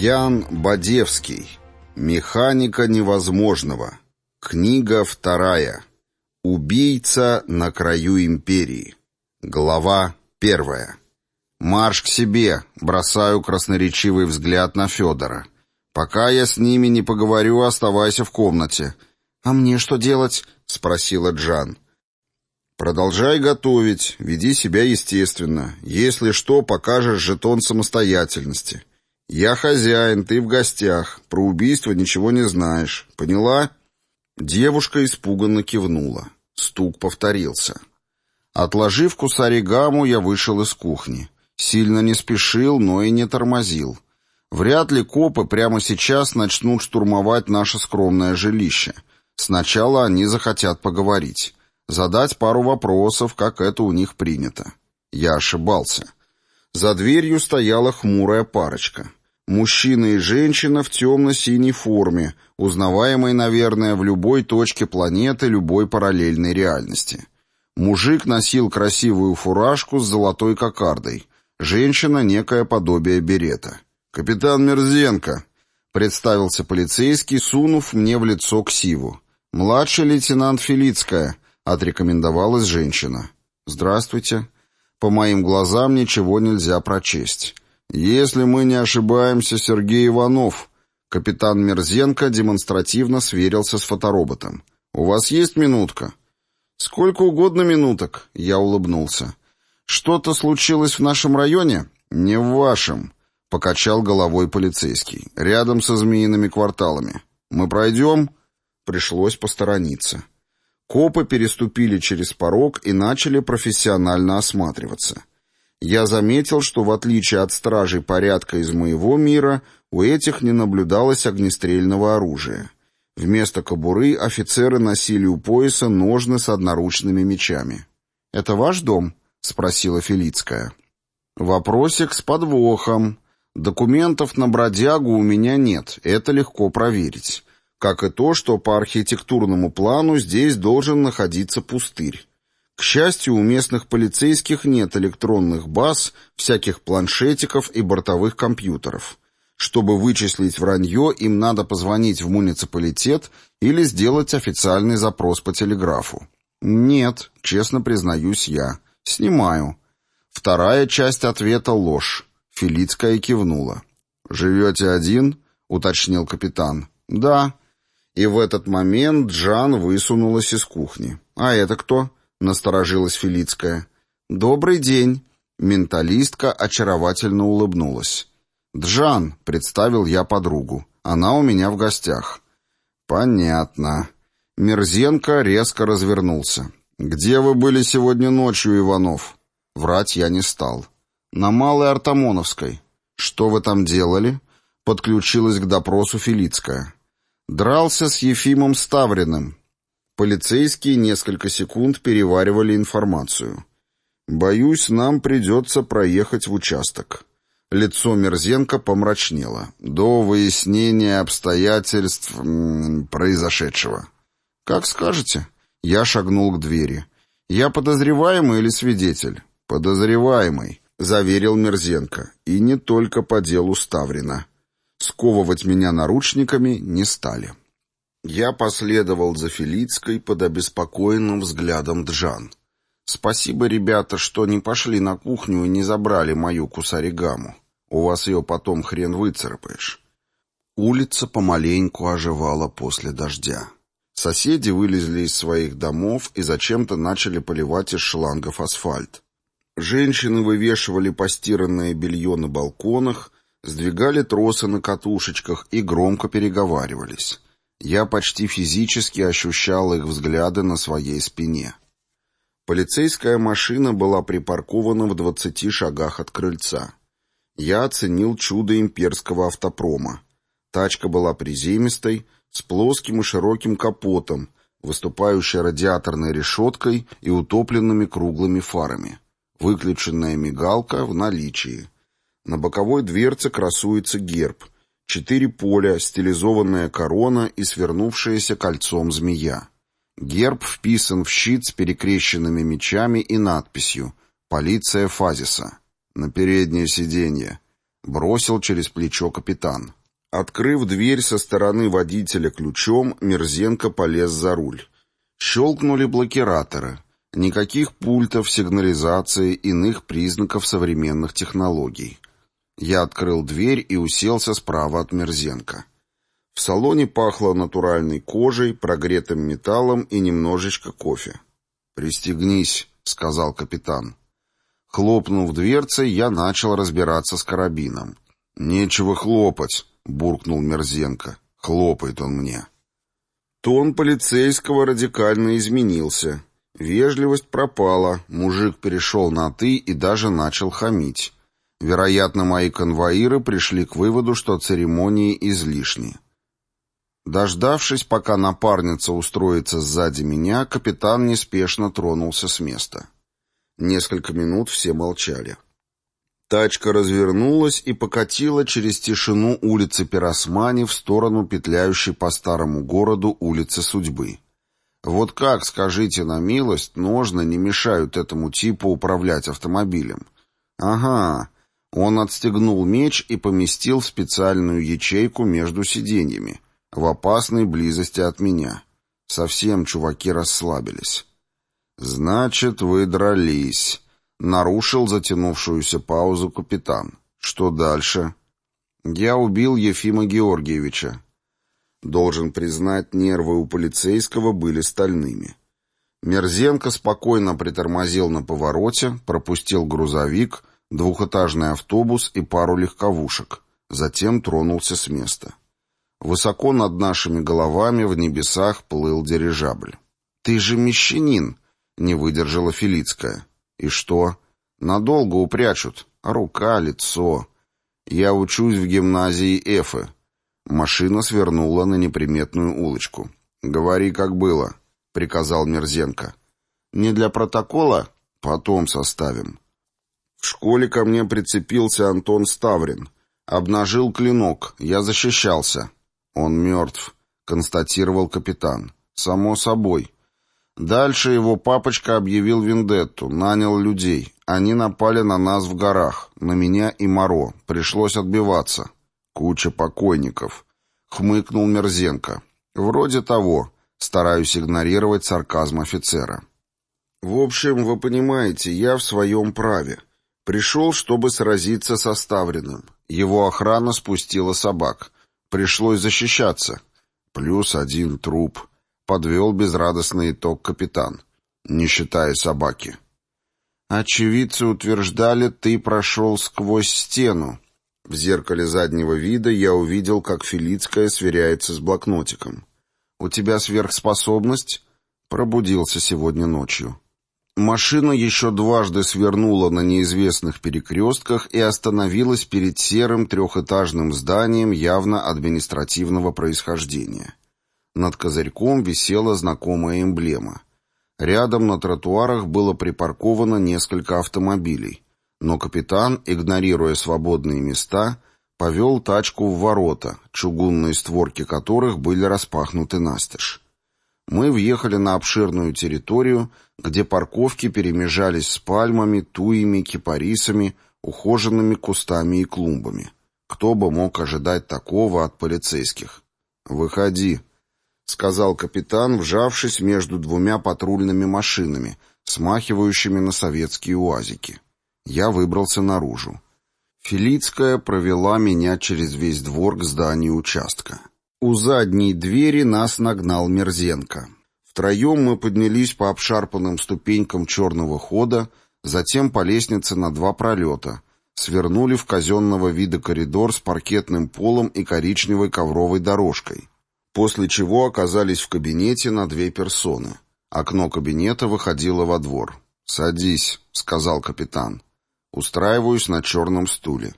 Ян Бадевский. Механика невозможного. Книга вторая. Убийца на краю империи. Глава первая. Марш к себе. Бросаю красноречивый взгляд на Федора. Пока я с ними не поговорю, оставайся в комнате. А мне что делать? спросила Джан. Продолжай готовить, веди себя естественно. Если что, покажешь жетон самостоятельности. «Я хозяин, ты в гостях. Про убийство ничего не знаешь. Поняла?» Девушка испуганно кивнула. Стук повторился. Отложив кусаригаму, я вышел из кухни. Сильно не спешил, но и не тормозил. Вряд ли копы прямо сейчас начнут штурмовать наше скромное жилище. Сначала они захотят поговорить. Задать пару вопросов, как это у них принято. Я ошибался. За дверью стояла хмурая парочка. Мужчина и женщина в темно-синей форме, узнаваемой, наверное, в любой точке планеты любой параллельной реальности. Мужик носил красивую фуражку с золотой кокардой, женщина — некое подобие берета. «Капитан Мерзенко», — представился полицейский, сунув мне в лицо ксиву. «Младший лейтенант Филицкая», — отрекомендовалась женщина. «Здравствуйте. По моим глазам ничего нельзя прочесть». «Если мы не ошибаемся, Сергей Иванов», капитан Мерзенко демонстративно сверился с фотороботом. «У вас есть минутка?» «Сколько угодно минуток», — я улыбнулся. «Что-то случилось в нашем районе?» «Не в вашем», — покачал головой полицейский. «Рядом со змеиными кварталами. Мы пройдем?» Пришлось посторониться. Копы переступили через порог и начали профессионально осматриваться. Я заметил, что в отличие от стражей порядка из моего мира, у этих не наблюдалось огнестрельного оружия. Вместо кобуры офицеры носили у пояса ножны с одноручными мечами. «Это ваш дом?» — спросила Фелицкая. «Вопросик с подвохом. Документов на бродягу у меня нет, это легко проверить. Как и то, что по архитектурному плану здесь должен находиться пустырь. К счастью, у местных полицейских нет электронных баз, всяких планшетиков и бортовых компьютеров. Чтобы вычислить вранье, им надо позвонить в муниципалитет или сделать официальный запрос по телеграфу. Нет, честно признаюсь я. Снимаю. Вторая часть ответа — ложь. Филицкая кивнула. «Живете один?» — уточнил капитан. «Да». И в этот момент Джан высунулась из кухни. «А это кто?» — насторожилась Филицкая. «Добрый день!» — менталистка очаровательно улыбнулась. «Джан», — представил я подругу. «Она у меня в гостях». «Понятно». Мерзенко резко развернулся. «Где вы были сегодня ночью, Иванов?» Врать я не стал. «На Малой Артамоновской». «Что вы там делали?» Подключилась к допросу Филицкая. «Дрался с Ефимом Ставриным, Полицейские несколько секунд переваривали информацию. «Боюсь, нам придется проехать в участок». Лицо Мерзенко помрачнело. До выяснения обстоятельств произошедшего. «Как скажете». Я шагнул к двери. «Я подозреваемый или свидетель?» «Подозреваемый», — заверил Мерзенко. «И не только по делу Ставрина. Сковывать меня наручниками не стали». Я последовал за Фелицкой под обеспокоенным взглядом Джан. «Спасибо, ребята, что не пошли на кухню и не забрали мою кусаригаму. У вас ее потом хрен выцарапаешь». Улица помаленьку оживала после дождя. Соседи вылезли из своих домов и зачем-то начали поливать из шлангов асфальт. Женщины вывешивали постиранное белье на балконах, сдвигали тросы на катушечках и громко переговаривались. Я почти физически ощущал их взгляды на своей спине. Полицейская машина была припаркована в двадцати шагах от крыльца. Я оценил чудо имперского автопрома. Тачка была приземистой, с плоским и широким капотом, выступающей радиаторной решеткой и утопленными круглыми фарами. Выключенная мигалка в наличии. На боковой дверце красуется герб — Четыре поля, стилизованная корона и свернувшаяся кольцом змея. Герб вписан в щит с перекрещенными мечами и надписью «Полиция Фазиса». На переднее сиденье. — бросил через плечо капитан. Открыв дверь со стороны водителя ключом, Мерзенко полез за руль. Щелкнули блокираторы. Никаких пультов, сигнализации, иных признаков современных технологий. Я открыл дверь и уселся справа от Мерзенко. В салоне пахло натуральной кожей, прогретым металлом и немножечко кофе. «Пристегнись», — сказал капитан. Хлопнув дверцей, я начал разбираться с карабином. «Нечего хлопать», — буркнул Мерзенко. «Хлопает он мне». Тон полицейского радикально изменился. Вежливость пропала, мужик перешел на «ты» и даже начал хамить. Вероятно, мои конвоиры пришли к выводу, что церемонии излишни. Дождавшись, пока напарница устроится сзади меня, капитан неспешно тронулся с места. Несколько минут все молчали. Тачка развернулась и покатила через тишину улицы Пиросмани в сторону петляющей по старому городу улицы Судьбы. Вот как, скажите на милость, ножны не мешают этому типу управлять автомобилем? Ага, он отстегнул меч и поместил в специальную ячейку между сиденьями в опасной близости от меня. Совсем чуваки расслабились. «Значит, вы дрались», — нарушил затянувшуюся паузу капитан. «Что дальше?» «Я убил Ефима Георгиевича». Должен признать, нервы у полицейского были стальными. Мерзенко спокойно притормозил на повороте, пропустил грузовик, двухэтажный автобус и пару легковушек, затем тронулся с места. Высоко над нашими головами в небесах плыл дирижабль. «Ты же мещанин!» — не выдержала Филицкая. «И что? Надолго упрячут. Рука, лицо. Я учусь в гимназии Эфы». Машина свернула на неприметную улочку. «Говори, как было», — приказал Мерзенко. «Не для протокола? Потом составим». В школе ко мне прицепился Антон Ставрин. Обнажил клинок. Я защищался. «Он мертв», — констатировал капитан. «Само собой». Дальше его папочка объявил вендетту, нанял людей. Они напали на нас в горах, на меня и Моро. Пришлось отбиваться. Куча покойников. Хмыкнул Мерзенко. Вроде того. Стараюсь игнорировать сарказм офицера. В общем, вы понимаете, я в своем праве. Пришел, чтобы сразиться со Ставриным. Его охрана спустила собак. Пришлось защищаться. Плюс один труп. Подвел безрадостный итог капитан. Не считая собаки. Очевидцы утверждали, ты прошел сквозь стену. В зеркале заднего вида я увидел, как Филицкая сверяется с блокнотиком. «У тебя сверхспособность?» Пробудился сегодня ночью. Машина еще дважды свернула на неизвестных перекрестках и остановилась перед серым трехэтажным зданием явно административного происхождения. Над козырьком висела знакомая эмблема. Рядом на тротуарах было припарковано несколько автомобилей, но капитан, игнорируя свободные места, повел тачку в ворота, чугунные створки которых были распахнуты настежь. Мы въехали на обширную территорию, где парковки перемежались с пальмами, туями, кипарисами, ухоженными кустами и клумбами. Кто бы мог ожидать такого от полицейских? «Выходи», — сказал капитан, вжавшись между двумя патрульными машинами, смахивающими на советские уазики. Я выбрался наружу. Филицкая провела меня через весь двор к зданию участка. У задней двери нас нагнал Мерзенко. Втроем мы поднялись по обшарпанным ступенькам черного хода, затем по лестнице на два пролета, свернули в казенного вида коридор с паркетным полом и коричневой ковровой дорожкой, после чего оказались в кабинете на две персоны. Окно кабинета выходило во двор. «Садись», — сказал капитан. «Устраиваюсь на черном стуле».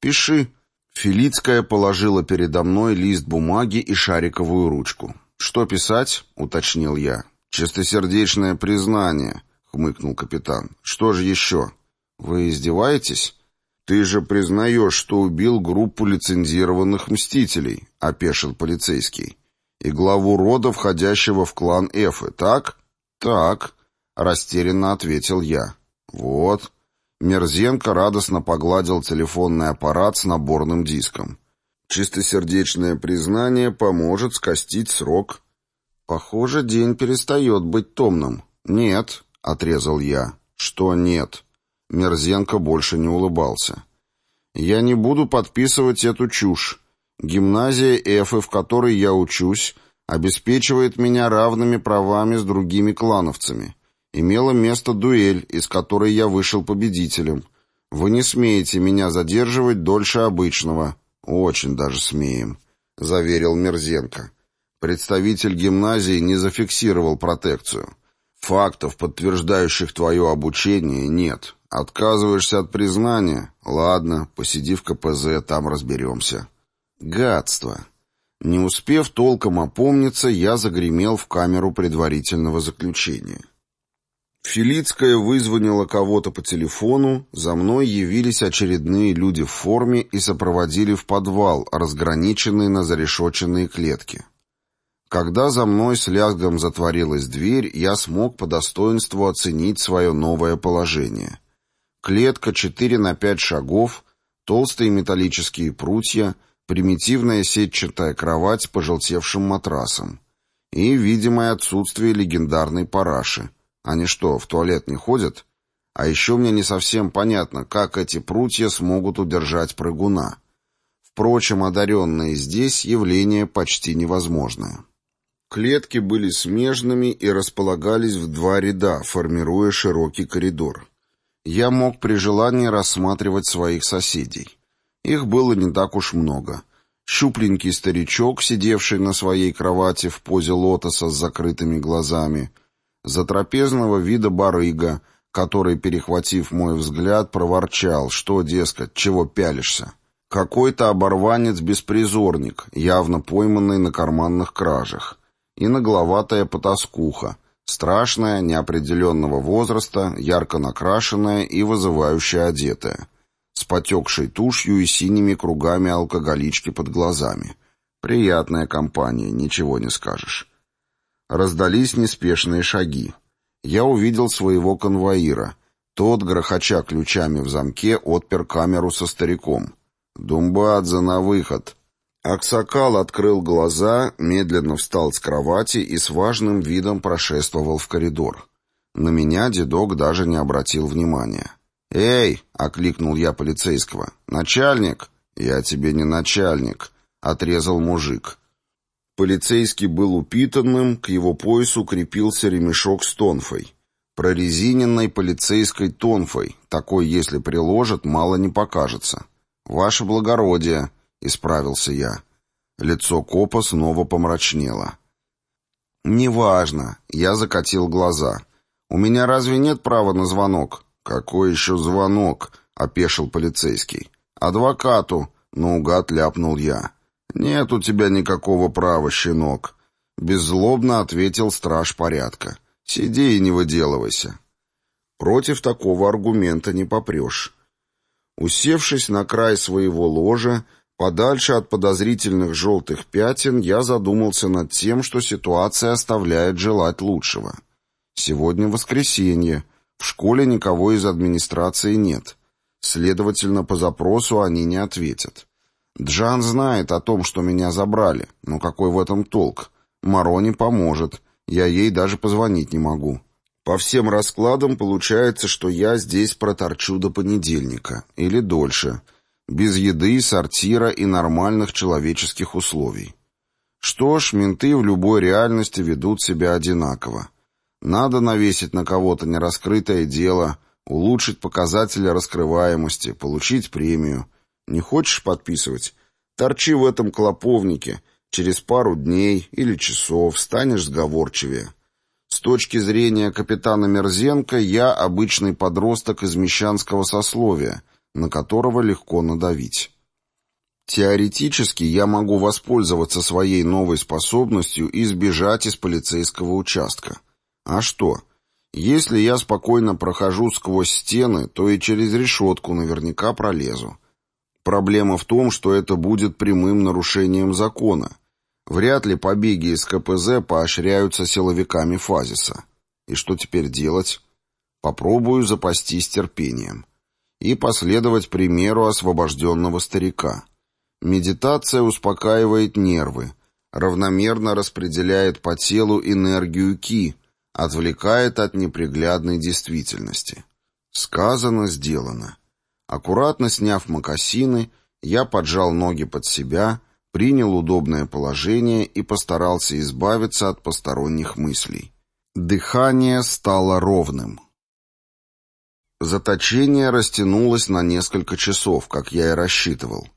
«Пиши», Филицкая положила передо мной лист бумаги и шариковую ручку. «Что писать?» — уточнил я. «Чистосердечное признание», — хмыкнул капитан. «Что же еще?» «Вы издеваетесь?» «Ты же признаешь, что убил группу лицензированных мстителей», — опешил полицейский. «И главу рода, входящего в клан Эфы, так?» «Так», — растерянно ответил я. «Вот. Мерзенко радостно погладил телефонный аппарат с наборным диском. Чистосердечное признание поможет скостить срок. Похоже, день перестает быть томным. Нет, отрезал я. Что нет? Мерзенко больше не улыбался. Я не буду подписывать эту чушь. Гимназия Эфы, в которой я учусь, обеспечивает меня равными правами с другими клановцами. Имела место дуэль, из которой я вышел победителем. Вы не смеете меня задерживать дольше обычного. Очень даже смеем, заверил Мерзенко. Представитель гимназии не зафиксировал протекцию. Фактов, подтверждающих твое обучение, нет. Отказываешься от признания? Ладно, посиди в КПЗ, там разберемся. Гадство. Не успев толком опомниться, я загремел в камеру предварительного заключения. Филицкая вызвонила кого-то по телефону, за мной явились очередные люди в форме и сопроводили в подвал, разграниченный на зарешоченные клетки. Когда за мной с лязгом затворилась дверь, я смог по достоинству оценить свое новое положение. Клетка 4 на 5 шагов, толстые металлические прутья, примитивная сетчатая кровать с пожелтевшим матрасом и видимое отсутствие легендарной параши — они что, в туалет не ходят? А еще мне не совсем понятно, как эти прутья смогут удержать прыгуна. Впрочем, одаренные здесь явление почти невозможное. Клетки были смежными и располагались в два ряда, формируя широкий коридор. Я мог при желании рассматривать своих соседей. Их было не так уж много. Щупленький старичок, сидевший на своей кровати в позе лотоса с закрытыми глазами — затрапезного вида барыга, который, перехватив мой взгляд, проворчал, что, дескать, чего пялишься. Какой-то оборванец-беспризорник, явно пойманный на карманных кражах, и нагловатая потаскуха, страшная, неопределенного возраста, ярко накрашенная и вызывающе одетая, с потекшей тушью и синими кругами алкоголички под глазами. Приятная компания, ничего не скажешь. Раздались неспешные шаги. Я увидел своего конвоира. Тот, грохоча ключами в замке, отпер камеру со стариком. «Думбадзе на выход!» Аксакал открыл глаза, медленно встал с кровати и с важным видом прошествовал в коридор. На меня дедок даже не обратил внимания. «Эй!» — окликнул я полицейского. «Начальник!» «Я тебе не начальник!» — отрезал мужик. Полицейский был упитанным, к его поясу крепился ремешок с тонфой. Прорезиненной полицейской тонфой, такой, если приложат, мало не покажется. «Ваше благородие», — исправился я. Лицо копа снова помрачнело. «Неважно», — я закатил глаза. «У меня разве нет права на звонок?» «Какой еще звонок?» — опешил полицейский. «Адвокату», — наугад ляпнул я. «Нет у тебя никакого права, щенок», — беззлобно ответил страж порядка. «Сиди и не выделывайся». Против такого аргумента не попрешь. Усевшись на край своего ложа, подальше от подозрительных желтых пятен, я задумался над тем, что ситуация оставляет желать лучшего. Сегодня воскресенье, в школе никого из администрации нет. Следовательно, по запросу они не ответят. Джан знает о том, что меня забрали, но какой в этом толк? Марони поможет, я ей даже позвонить не могу. По всем раскладам получается, что я здесь проторчу до понедельника, или дольше, без еды, сортира и нормальных человеческих условий. Что ж, менты в любой реальности ведут себя одинаково. Надо навесить на кого-то нераскрытое дело, улучшить показатели раскрываемости, получить премию — не хочешь подписывать? Торчи в этом клоповнике. Через пару дней или часов станешь сговорчивее. С точки зрения капитана Мерзенко, я обычный подросток из мещанского сословия, на которого легко надавить. Теоретически я могу воспользоваться своей новой способностью и сбежать из полицейского участка. А что? Если я спокойно прохожу сквозь стены, то и через решетку наверняка пролезу. Проблема в том, что это будет прямым нарушением закона. Вряд ли побеги из КПЗ поощряются силовиками Фазиса. И что теперь делать? Попробую запастись терпением. и последовать примеру освобожденного старика. Медитация успокаивает нервы, равномерно распределяет по телу энергию ки, отвлекает от неприглядной действительности. Сказано, сделано. Аккуратно сняв мокасины, я поджал ноги под себя, принял удобное положение и постарался избавиться от посторонних мыслей. Дыхание стало ровным. Заточение растянулось на несколько часов, как я и рассчитывал.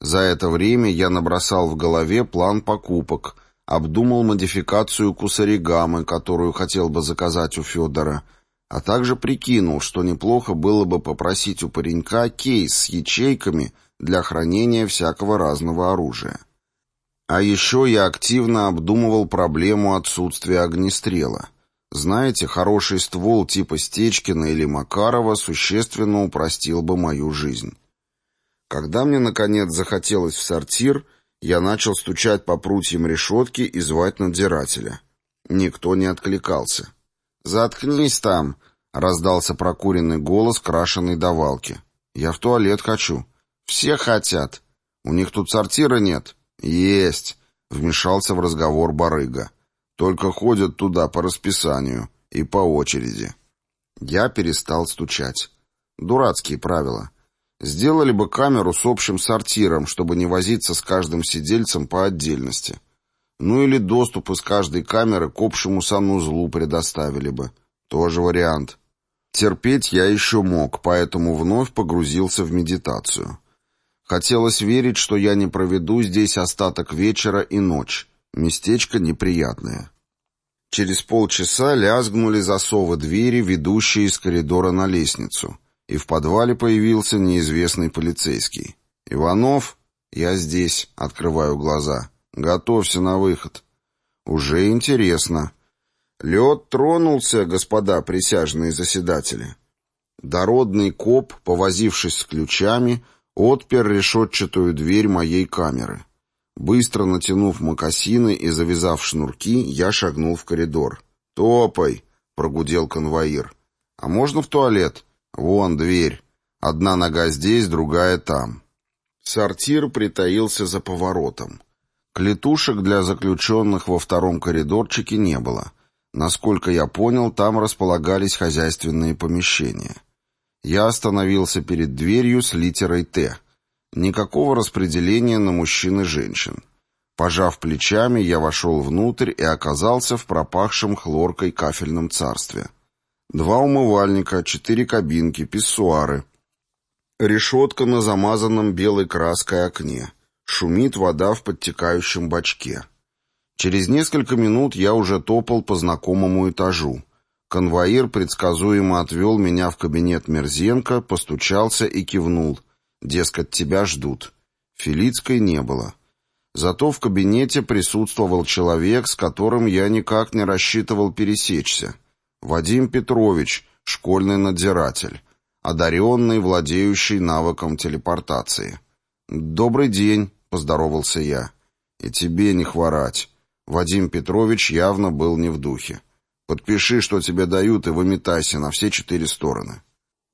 За это время я набросал в голове план покупок, обдумал модификацию кусаригамы, которую хотел бы заказать у Федора, а также прикинул, что неплохо было бы попросить у паренька кейс с ячейками для хранения всякого разного оружия. А еще я активно обдумывал проблему отсутствия огнестрела. Знаете, хороший ствол типа Стечкина или Макарова существенно упростил бы мою жизнь. Когда мне, наконец, захотелось в сортир, я начал стучать по прутьям решетки и звать надзирателя. Никто не откликался. «Заткнись там!» — раздался прокуренный голос крашеной давалки. «Я в туалет хочу». «Все хотят. У них тут сортира нет». «Есть!» — вмешался в разговор барыга. «Только ходят туда по расписанию и по очереди». Я перестал стучать. Дурацкие правила. Сделали бы камеру с общим сортиром, чтобы не возиться с каждым сидельцем по отдельности. Ну или доступ из каждой камеры к общему санузлу предоставили бы. Тоже вариант. Терпеть я еще мог, поэтому вновь погрузился в медитацию. Хотелось верить, что я не проведу здесь остаток вечера и ночь. Местечко неприятное. Через полчаса лязгнули засовы двери, ведущие из коридора на лестницу и в подвале появился неизвестный полицейский. «Иванов?» «Я здесь», — открываю глаза. «Готовься на выход». «Уже интересно». «Лед тронулся, господа присяжные заседатели». Дородный коп, повозившись с ключами, отпер решетчатую дверь моей камеры. Быстро натянув мокасины и завязав шнурки, я шагнул в коридор. «Топай!» — прогудел конвоир. «А можно в туалет?» «Вон дверь. Одна нога здесь, другая там». Сортир притаился за поворотом. Клетушек для заключенных во втором коридорчике не было. Насколько я понял, там располагались хозяйственные помещения. Я остановился перед дверью с литерой «Т». Никакого распределения на мужчин и женщин. Пожав плечами, я вошел внутрь и оказался в пропахшем хлоркой кафельном царстве. Два умывальника, четыре кабинки, писсуары. Решетка на замазанном белой краской окне. Шумит вода в подтекающем бачке. Через несколько минут я уже топал по знакомому этажу. Конвоир предсказуемо отвел меня в кабинет Мерзенко, постучался и кивнул. Дескать, тебя ждут. Филицкой не было. Зато в кабинете присутствовал человек, с которым я никак не рассчитывал пересечься. Вадим Петрович, школьный надзиратель, одаренный, владеющий навыком телепортации. «Добрый день», — поздоровался я. «И тебе не хворать». Вадим Петрович явно был не в духе. «Подпиши, что тебе дают, и выметайся на все четыре стороны».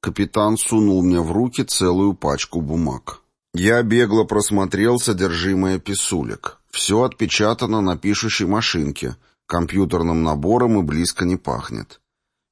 Капитан сунул мне в руки целую пачку бумаг. Я бегло просмотрел содержимое писулек. Все отпечатано на пишущей машинке, компьютерным набором и близко не пахнет.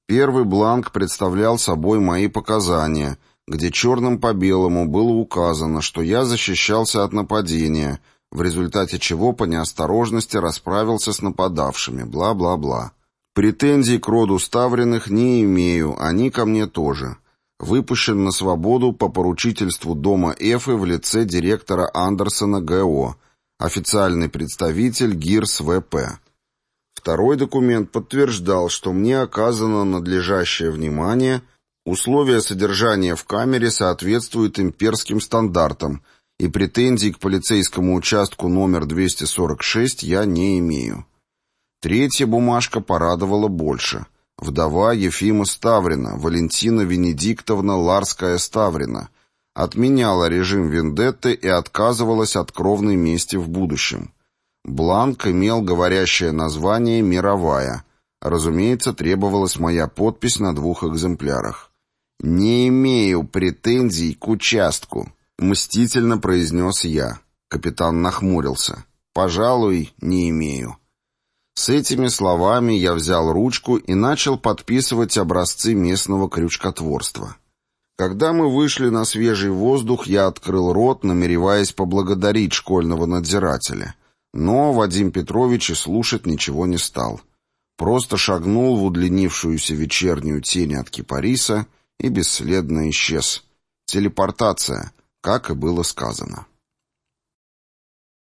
Первый бланк представлял собой мои показания, где черным по белому было указано, что я защищался от нападения, в результате чего по неосторожности расправился с нападавшими, бла-бла-бла. Претензий к роду Ставриных не имею, они ко мне тоже. Выпущен на свободу по поручительству дома Эфы в лице директора Андерсона ГО, официальный представитель ГИРС ВП. Второй документ подтверждал, что мне оказано надлежащее внимание, условия содержания в камере соответствуют имперским стандартам, и претензий к полицейскому участку номер 246 я не имею. Третья бумажка порадовала больше. Вдова Ефима Ставрина, Валентина Венедиктовна Ларская-Ставрина, отменяла режим вендетты и отказывалась от кровной мести в будущем. Бланк имел говорящее название «Мировая». Разумеется, требовалась моя подпись на двух экземплярах. «Не имею претензий к участку», — мстительно произнес я. Капитан нахмурился. «Пожалуй, не имею». С этими словами я взял ручку и начал подписывать образцы местного крючкотворства. Когда мы вышли на свежий воздух, я открыл рот, намереваясь поблагодарить школьного надзирателя. Но Вадим Петрович и слушать ничего не стал. Просто шагнул в удлинившуюся вечернюю тень от кипариса и бесследно исчез. Телепортация, как и было сказано.